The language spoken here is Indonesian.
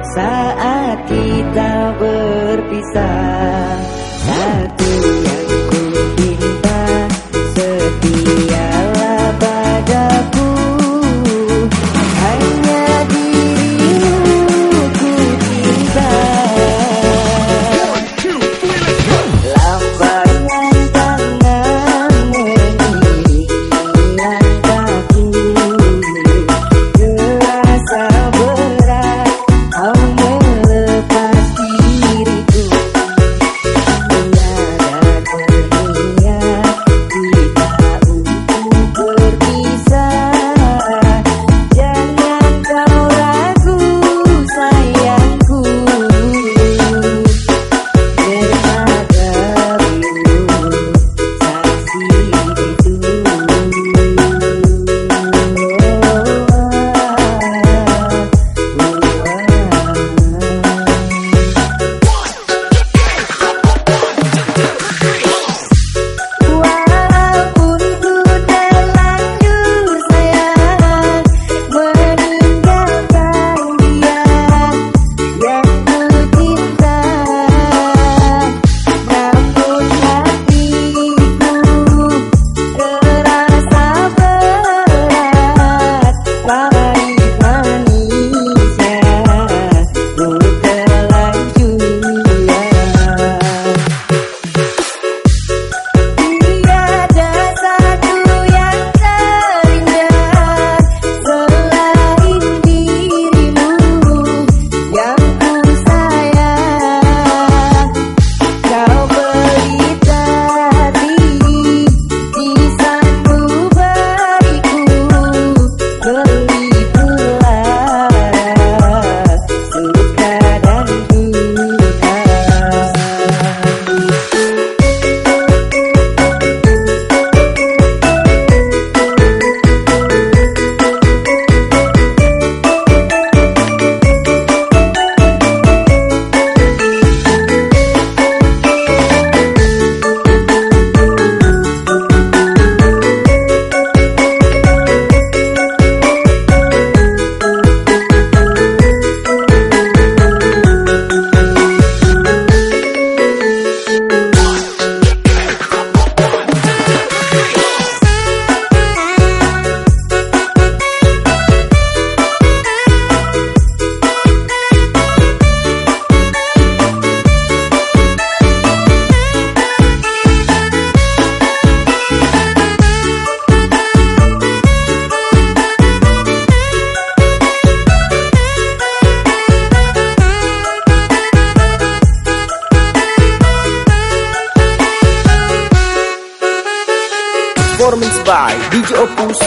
saat kita berpisah satu yang ku cinta setia. By DJ Opus